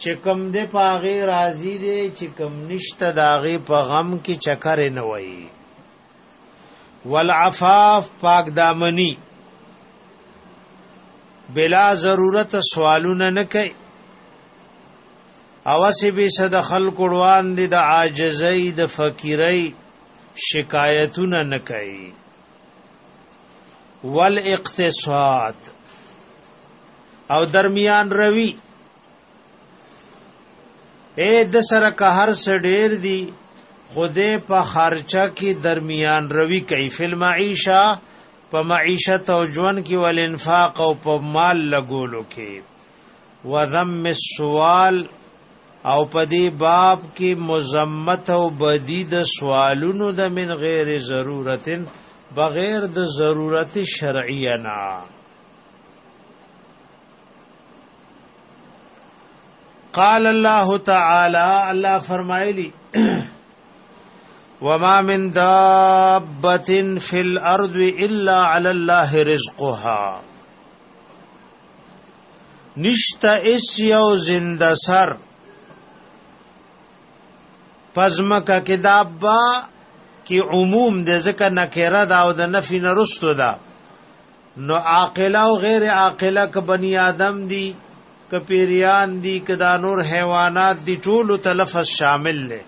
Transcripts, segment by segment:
چې کم دې پاغه راضی دې چې کم نشته داغه په غم کې چکر نه وایي والعفاف پاک دامنی بلا ضرورت سوالونه نه کوي اوسی به صد خلق وړوان دي د عاجزۍ د فقیرۍ شکایتونه نه کوي والاقتصاد او درمیان روي اے د سره که هر څه ډیر دی خوده په خرچه کې درمیان روي کوي فل معیشه په معیشت او ژوند کې ول انفاق او په مال لګولو کې وذم السوال او په دې باب کې مزمت او بدی د سوالونو د من غیر ضرورتن بغیر د ضرورت شرعیه نه قال الله تعالی الله فرمایلی وما من دابه فی الارض الا علی الله رزقها نشتا اس یو زنده سر پزمکه کې دابا کې عموم د ذکر نکره دا او د نفی نرستو دا نو عاقله او غیر عاقله ک بنی آدم دی ک پیریان دی ک دا نور حیوانات دی ټول تلفظ شامل لې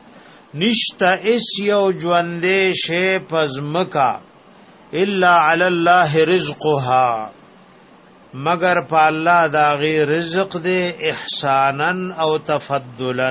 نشتا اس یو ژوندې شی پزمکا الا علی الله رزقها مگر په الله دا غي رزق دې احسانا او تفضلا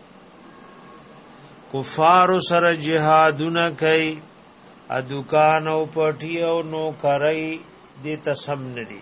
کفار سره جهادونه کوي ا دکان او پټي او نو کوي د تسم ندي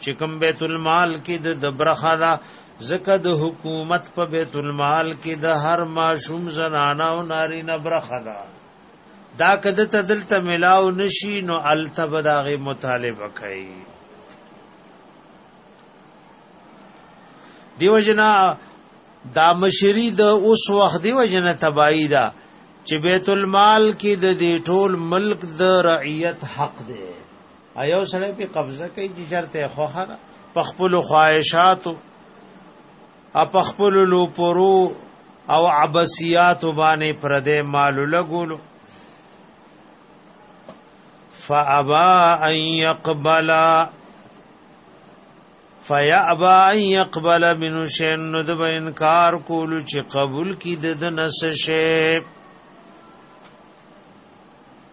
چې کوم بیت المال کې د برخه دا زکه د حکومت په بیت المال کې د هر ماشوم زنانه او ناری نه برخه ده دا کده ته دلته ملاو نشي نو التب داغه مطالبه کوي دیو جنا دا مشری د اوس وخت دیو جنا تبایی دا چې بیت المال کې د دې ټول ملک د رعیت حق دی ایو سره په قبضه کوي چې چرته خوخه ده په خپل خواهشاتو او په خپل لوپرو او عباسیات باندې پردې مال لګولو فابا ان يقبل فيابا ان يقبل من شيء نو د انکار کول چې قبول کی د نس شي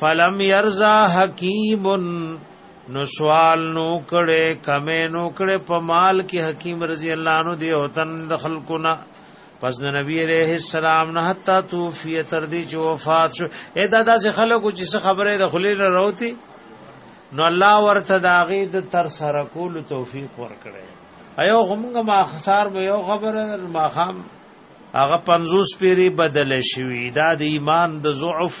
فلم يرزا حکیم نو سوال نو کړه کمه نو کړه په مال کې حکیم رضی الله عنه دی او تن د خلقنا پس د نبی عليه السلام نه حتا توفی تر دې چې وفات شو اې دا داسې خلکو چې خبره د خلیل راوتی نو الله ورته داغي د تر سره کول توفیق ورکړي ایو همغه ما خسار به یو خبره ما خام هغه 50 پیری بدل شوی دا د ایمان د ضعف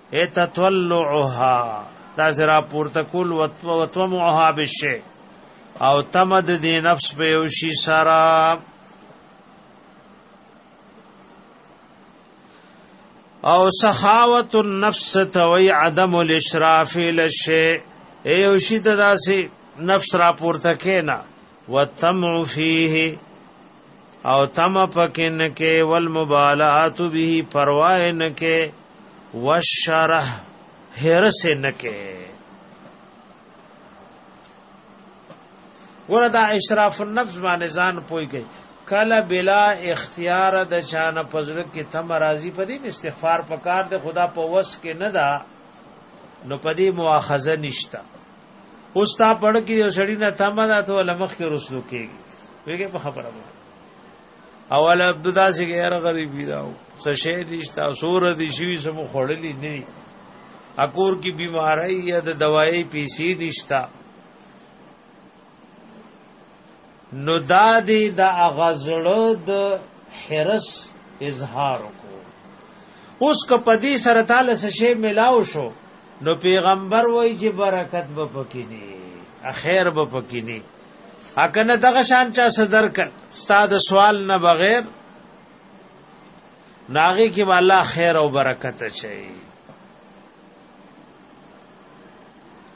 اتطلعها دا سرا پورته کول وتومعها بالشی او تمد دی نفس په یو شی سرا او سخاوت النفس توي عدم الاشراف لشی ایو شی ته داسې نفس را پورته کینا وتمع فيه او تم پکن کې والمبالات به پروا نه کې وشره هرس نه کې وردا اشراف النفس باندې ځان پوي کوي کله بلا اختیار د چان پزړه کې تم راضي پدې استغفار پکار د خدا په وس کې نه دا نو پدې مؤاخذه نشتا اوس تا پړ کې یو سړی نه تمه ده ته لمخ کې رسلو کېږي ویګه په خبره ده اول عبد دا چې غیر غریب دا څه شي نشته سور دي شي سم خړلې نه اکور کی بیماری یا د دوايي پیسې نشته نو دادی د دا اغزړه د حرس اظهار کو اوس که پدی سره تعالی سشي ملاو شو نو پیغمبر وای چې برکت به پکې نه اخیر به پکې نه اکنه دغه شان چا صدر ک استاد سوال نه بغیر ناغي کې والا خیر او برکت چي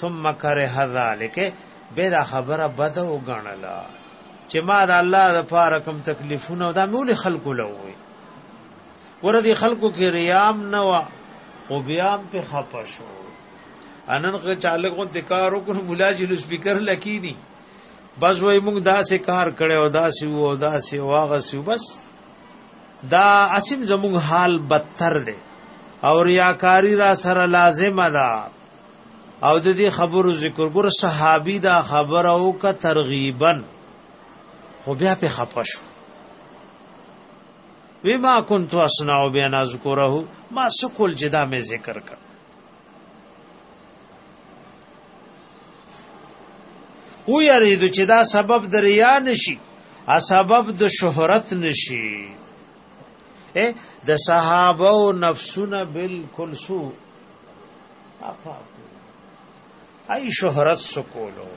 ثم کرح ذلک به دا خبره بد او غنلا چې ما د الله د پاره کوم تکلیفونه دا مول خلکو لوي ور دي خلکو کې ریام نه وا خو بیا په خپه شو انن که چاله کو د کار وکړ مولا جل سپیکر لکینی بس وای موږ داسې کار کړي او داسې وو او داسې واغه سو بس دا اسیم زموږ حال بدتر دی او ریاکاری را سره لازم ده او د دې خبرو ذکر ګور صحابي دا خبر او ک ترغیبا خو بیا په خپش وی ما كنت اسنع بنا ذکره ما سکول جدا می ذکر کړ او یریدو چې دا سبب د ریا نشي ا سبب د شهرت نشي د صحابه او نفسونه بالکل سو اپا ای شهرت سکولو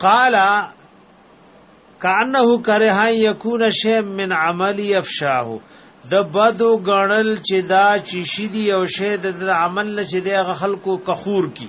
قال کانه کرها یکون شی من عمل افشاه د بدو غنل چې دا چې شدي او شی د عمل چې د خلکو کخور کی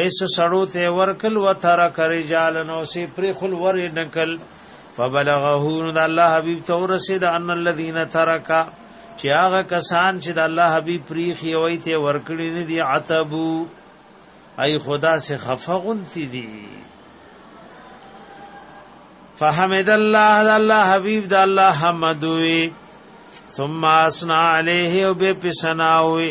ایس سړو ته ورکل و تر کرجال نو سی پر خل ور نکل فبلغه نو د الله حبیب تو رسید ان الذين ترکا چې هغه کسان چې د الله حبیب پریخي وای ته ورکړي نه دي عتبو ای خدا سے خفغون تی دي فحمد الله د الله حبیب د الله حمدوي ثم اسنا عليه او به پسناوي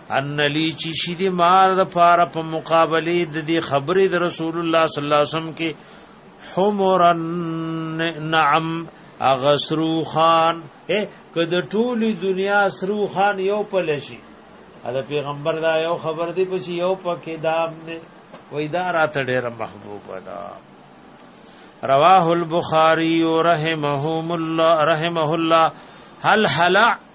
ان لی چی شیدی مار د پاره په مقابله د دې خبرې د رسول الله صلی الله علیه وسلم کې حمرن نعم اغسرو خان اے کده ټولی دنیا سرو خان یو پلشی دا پیغمبر دا یو خبر دی پسی یو پکې دام نه وای دا رات ډیر محبوب دا رواه البخاری رحمهم الله رحمه الله هل حلع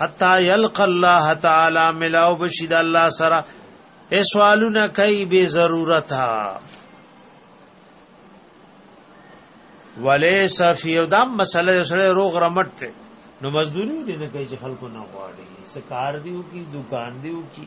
حتا یلق الله تعالی ملاو بشید الله سره ای سوالونه کوي به ضرورت ها ولیس فی دا مسله سره روغ رمټ ته نو مزدوری نه کوي چې خلکو نه غواړي سکار دیو کی دکان دیو کی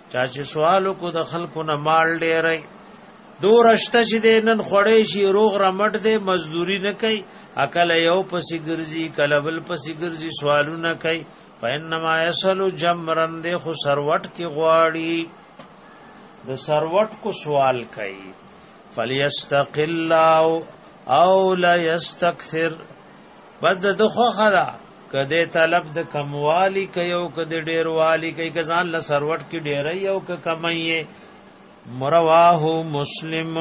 چا چې سوال کو د خلکو نه مال ډېرې دور اشته چې نن خړې شي روغ رمټ دې مزدوري نه کوي عقل یو پسې ګرځي کله بل پسې ګرځي سوالونه کوي فینما یسل جمرن دې خو سروټ کې غواړي د سروټ کو سوال کوي فلیستقل او لا یستکثر بس د دخو خدا کده طلب د کموالی کوي او کده ډیروالی کوي کزان له سروټ کې ډیرای او ک کمایي مرواه مسلم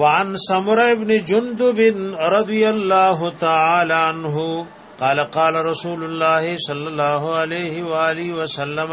وعن سمر ابن جندب رضی الله تعالی عنہ قال قال رسول الله صلی الله علیه و آله وسلم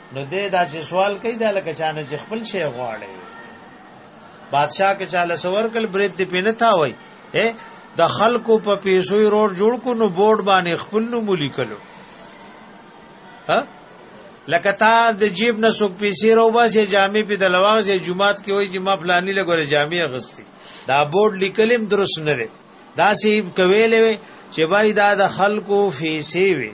نو دې دا چې سوال کوي دا لکه چانه چې خپل شی غواړي بادشاہ کې چاله سور کل برید دی پینې تا وای اے د خلکو په پیسو روډ جوړ کو نو بورډ باندې خپل نو ملي کلو ها لکه تا د جیب نه سوک پیسې رو باسه جامع په دلواغ چې جمعات کې وای چې ما پلاني لګوره جامع غستی دا بورډ لیکلم درست نه دی دا سی کویلې چې بای دا د خلکو فیسې وي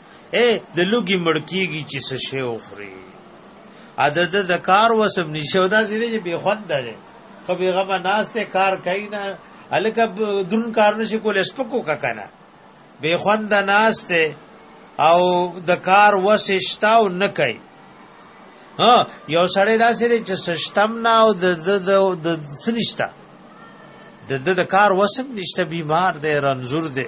اے د لوګي مړکیږي چې څه شی وخوري عدد د کار وسم نشو دا زیری چې بے خوند ده خو به غمه ناس ته کار کوي نه الکه درون کار نشي کول سپکو کا کنه بے خوند ناس ته او د کار وسشتا او نه کوي ها یو سړی دا سری چې سشتم نه او د د سنشتا د د کار وسم نشته بیمار دی رنزور دی